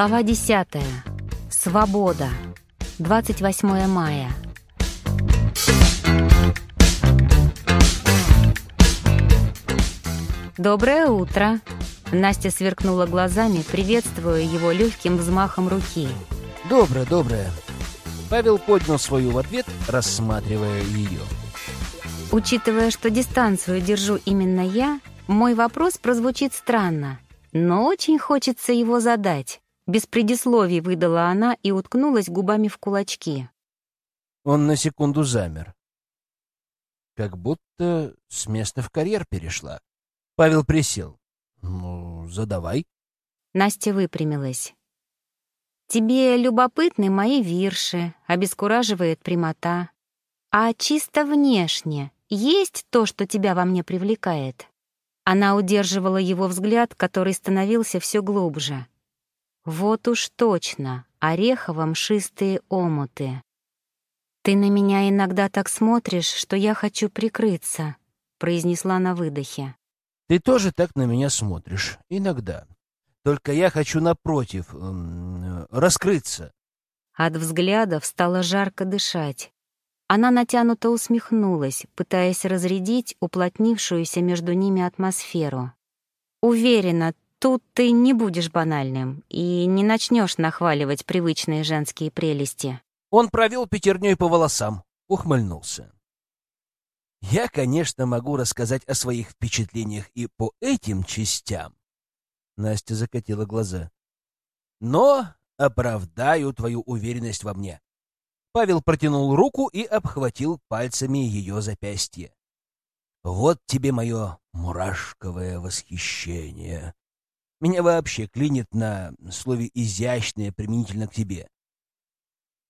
Глава 10. Свобода. 28 мая. «Доброе утро!» Настя сверкнула глазами, приветствуя его легким взмахом руки. «Доброе, доброе!» Павел поднял свою в ответ, рассматривая ее. Учитывая, что дистанцию держу именно я, мой вопрос прозвучит странно, но очень хочется его задать. Без предисловий выдала она и уткнулась губами в кулачки. Он на секунду замер. Как будто с места в карьер перешла. Павел присел. «Ну, задавай». Настя выпрямилась. «Тебе любопытны мои вирши, обескураживает прямота. А чисто внешне есть то, что тебя во мне привлекает?» Она удерживала его взгляд, который становился все глубже. «Вот уж точно, орехово-мшистые омуты. Ты на меня иногда так смотришь, что я хочу прикрыться», — произнесла на выдохе. Ты тоже так на меня смотришь. Иногда. Только я хочу, напротив, раскрыться. От взглядов стало жарко дышать. Она натянуто усмехнулась, пытаясь разрядить уплотнившуюся между ними атмосферу. «Уверена, тут ты не будешь банальным и не начнешь нахваливать привычные женские прелести». Он провел пятерней по волосам, ухмыльнулся. Я, конечно, могу рассказать о своих впечатлениях и по этим частям. Настя закатила глаза. Но оправдаю твою уверенность во мне. Павел протянул руку и обхватил пальцами ее запястье. Вот тебе мое мурашковое восхищение. Меня вообще клинит на слове «изящное» применительно к тебе.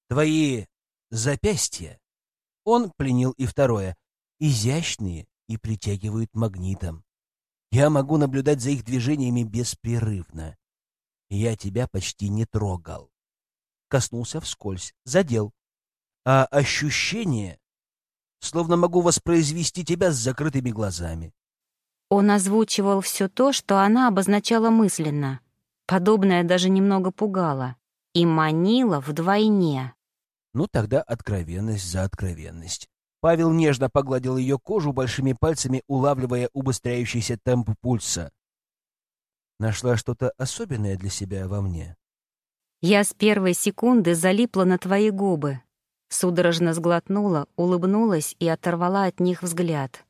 Твои запястья, он пленил и второе, изящные и притягивают магнитом. Я могу наблюдать за их движениями беспрерывно. Я тебя почти не трогал. Коснулся вскользь, задел. А ощущение, словно могу воспроизвести тебя с закрытыми глазами. Он озвучивал все то, что она обозначала мысленно. Подобное даже немного пугало. И манило вдвойне. Ну, тогда откровенность за откровенность. Павел нежно погладил ее кожу большими пальцами, улавливая убыстряющийся темп пульса. Нашла что-то особенное для себя во мне. Я с первой секунды залипла на твои губы. Судорожно сглотнула, улыбнулась и оторвала от них взгляд.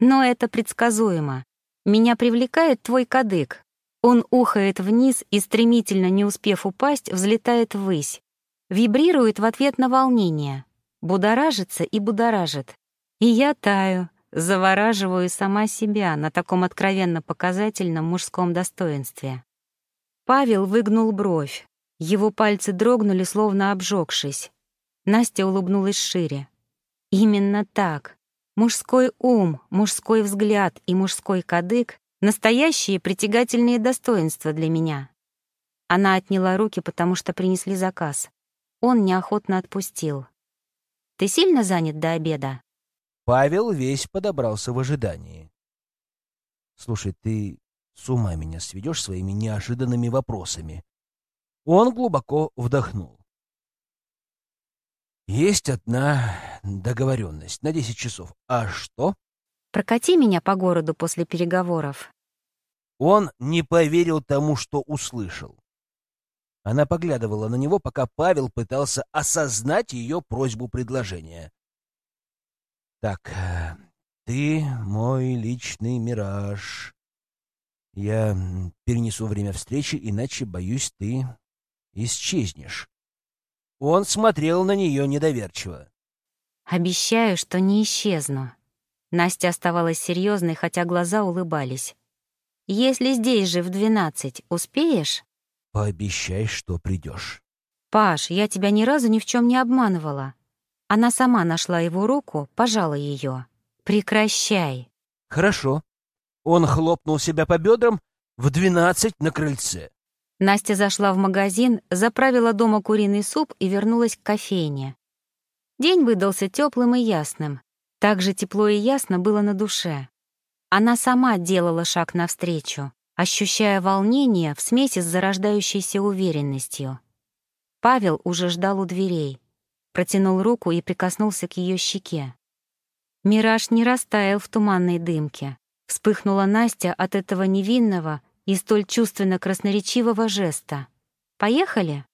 Но это предсказуемо. Меня привлекает твой кадык. Он ухает вниз и, стремительно не успев упасть, взлетает ввысь. Вибрирует в ответ на волнение будоражится и будоражит. И я таю, завораживаю сама себя на таком откровенно показательном мужском достоинстве. Павел выгнул бровь. Его пальцы дрогнули, словно обжегшись. Настя улыбнулась шире. Именно так. Мужской ум, мужской взгляд и мужской кадык — настоящие притягательные достоинства для меня. Она отняла руки, потому что принесли заказ. Он неохотно отпустил. Ты сильно занят до обеда?» Павел весь подобрался в ожидании. «Слушай, ты с ума меня сведешь своими неожиданными вопросами». Он глубоко вдохнул. «Есть одна договоренность на десять часов. А что?» «Прокати меня по городу после переговоров». Он не поверил тому, что услышал. Она поглядывала на него, пока Павел пытался осознать ее просьбу предложения. «Так, ты мой личный мираж. Я перенесу время встречи, иначе, боюсь, ты исчезнешь». Он смотрел на нее недоверчиво. «Обещаю, что не исчезну». Настя оставалась серьезной, хотя глаза улыбались. «Если здесь же в двенадцать, успеешь?» Пообещай, что придешь. Паш, я тебя ни разу ни в чем не обманывала. Она сама нашла его руку, пожала ее. Прекращай. Хорошо. Он хлопнул себя по бедрам в двенадцать на крыльце. Настя зашла в магазин, заправила дома куриный суп и вернулась к кофейне. День выдался теплым и ясным. Так же тепло и ясно было на душе. Она сама делала шаг навстречу, ощущая волнение в смеси с зарождающейся уверенностью. Павел уже ждал у дверей, протянул руку и прикоснулся к ее щеке. Мираж не растаял в туманной дымке. Вспыхнула Настя от этого невинного и столь чувственно красноречивого жеста. «Поехали?»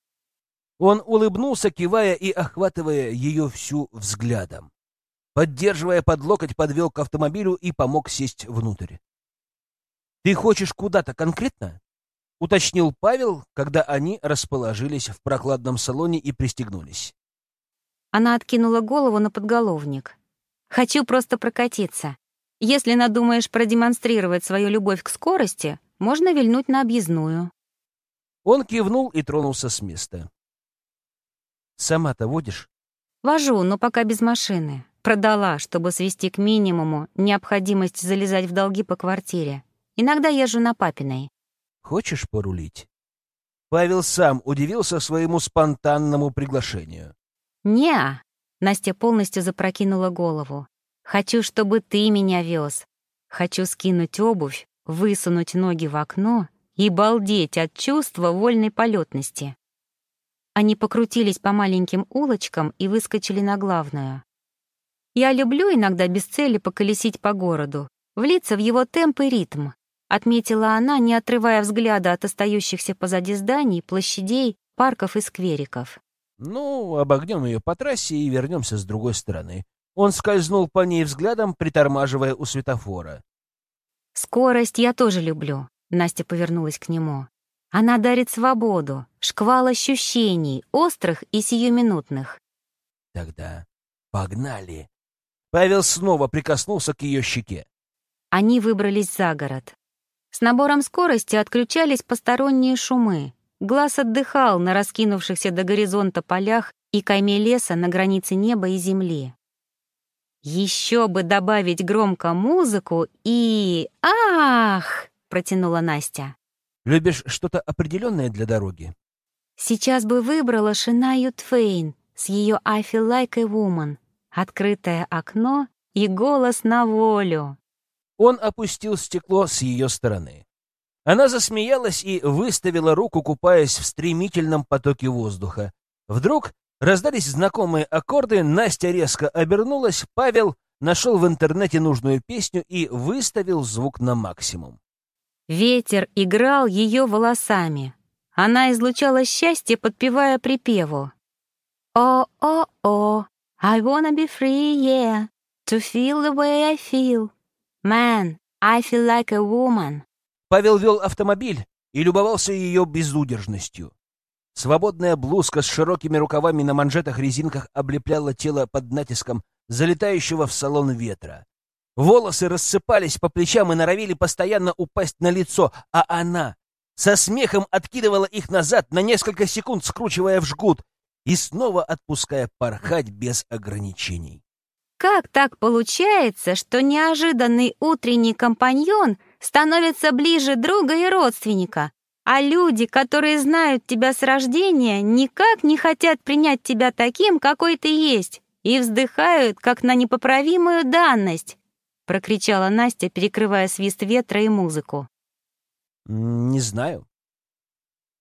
Он улыбнулся, кивая и охватывая ее всю взглядом. Поддерживая под локоть, подвел к автомобилю и помог сесть внутрь. «Ты хочешь куда-то конкретно?» — уточнил Павел, когда они расположились в прохладном салоне и пристегнулись. Она откинула голову на подголовник. «Хочу просто прокатиться. Если надумаешь продемонстрировать свою любовь к скорости, можно вильнуть на объездную». Он кивнул и тронулся с места. «Сама-то водишь?» «Вожу, но пока без машины. Продала, чтобы свести к минимуму необходимость залезать в долги по квартире. Иногда езжу на папиной. Хочешь порулить? Павел сам удивился своему спонтанному приглашению. не Настя полностью запрокинула голову. «Хочу, чтобы ты меня вез. Хочу скинуть обувь, высунуть ноги в окно и балдеть от чувства вольной полетности». Они покрутились по маленьким улочкам и выскочили на главную. Я люблю иногда без цели поколесить по городу, влиться в его темп и ритм, отметила она, не отрывая взгляда от остающихся позади зданий, площадей, парков и сквериков. Ну, обогнем ее по трассе и вернемся с другой стороны. Он скользнул по ней взглядом, притормаживая у светофора. «Скорость я тоже люблю», — Настя повернулась к нему. «Она дарит свободу, шквал ощущений, острых и сиюминутных». «Тогда погнали», Павел снова прикоснулся к ее щеке. Они выбрались за город. С набором скорости отключались посторонние шумы. Глаз отдыхал на раскинувшихся до горизонта полях и кайме леса на границе неба и земли. «Еще бы добавить громко музыку и... Ах!» — протянула Настя. «Любишь что-то определенное для дороги?» «Сейчас бы выбрала Шинаю Твейн с ее «I feel like a woman», открытое окно и голос на волю. Он опустил стекло с ее стороны. Она засмеялась и выставила руку, купаясь в стремительном потоке воздуха. Вдруг раздались знакомые аккорды, Настя резко обернулась, Павел нашел в интернете нужную песню и выставил звук на максимум. Ветер играл ее волосами. Она излучала счастье, подпевая припеву. «О-о-о, I wanna be free, yeah, to feel the way I feel. Man, I feel like a woman. Павел вел автомобиль и любовался ее безудержностью. Свободная блузка с широкими рукавами на манжетах-резинках облепляла тело под натиском залетающего в салон ветра. Волосы рассыпались по плечам и норовили постоянно упасть на лицо, а она со смехом откидывала их назад на несколько секунд, скручивая в жгут, и снова отпуская порхать без ограничений. Как так получается, что неожиданный утренний компаньон становится ближе друга и родственника, а люди, которые знают тебя с рождения, никак не хотят принять тебя таким, какой ты есть, и вздыхают, как на непоправимую данность? прокричала Настя, перекрывая свист ветра и музыку. Не знаю.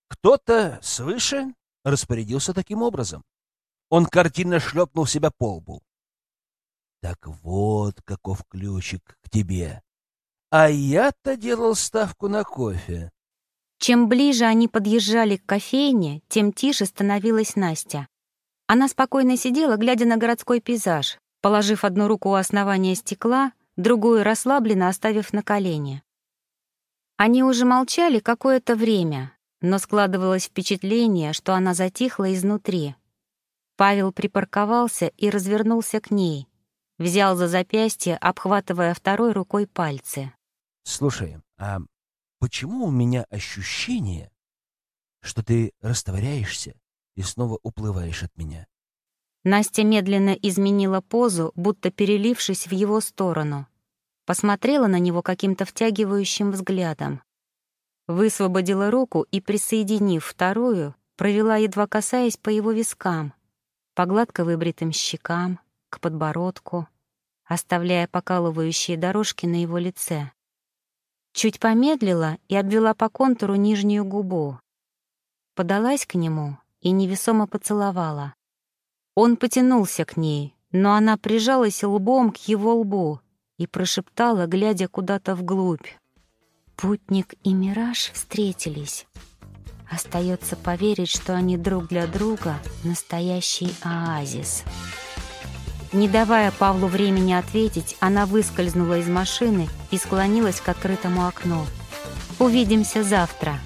Кто-то свыше распорядился таким образом. Он картинно шлепнул себя по лбу. Так вот, каков ключик к тебе. А я-то делал ставку на кофе. Чем ближе они подъезжали к кофейне, тем тише становилась Настя. Она спокойно сидела, глядя на городской пейзаж, положив одну руку у основания стекла, другую расслабленно оставив на колени. Они уже молчали какое-то время, но складывалось впечатление, что она затихла изнутри. Павел припарковался и развернулся к ней, взял за запястье, обхватывая второй рукой пальцы. «Слушай, а почему у меня ощущение, что ты растворяешься и снова уплываешь от меня?» Настя медленно изменила позу, будто перелившись в его сторону. Посмотрела на него каким-то втягивающим взглядом. Высвободила руку и, присоединив вторую, провела, едва касаясь по его вискам, по гладко выбритым щекам, к подбородку, оставляя покалывающие дорожки на его лице. Чуть помедлила и обвела по контуру нижнюю губу. Подалась к нему и невесомо поцеловала. Он потянулся к ней, но она прижалась лбом к его лбу и прошептала, глядя куда-то вглубь. Путник и Мираж встретились. Остается поверить, что они друг для друга настоящий оазис. Не давая Павлу времени ответить, она выскользнула из машины и склонилась к открытому окну. «Увидимся завтра»,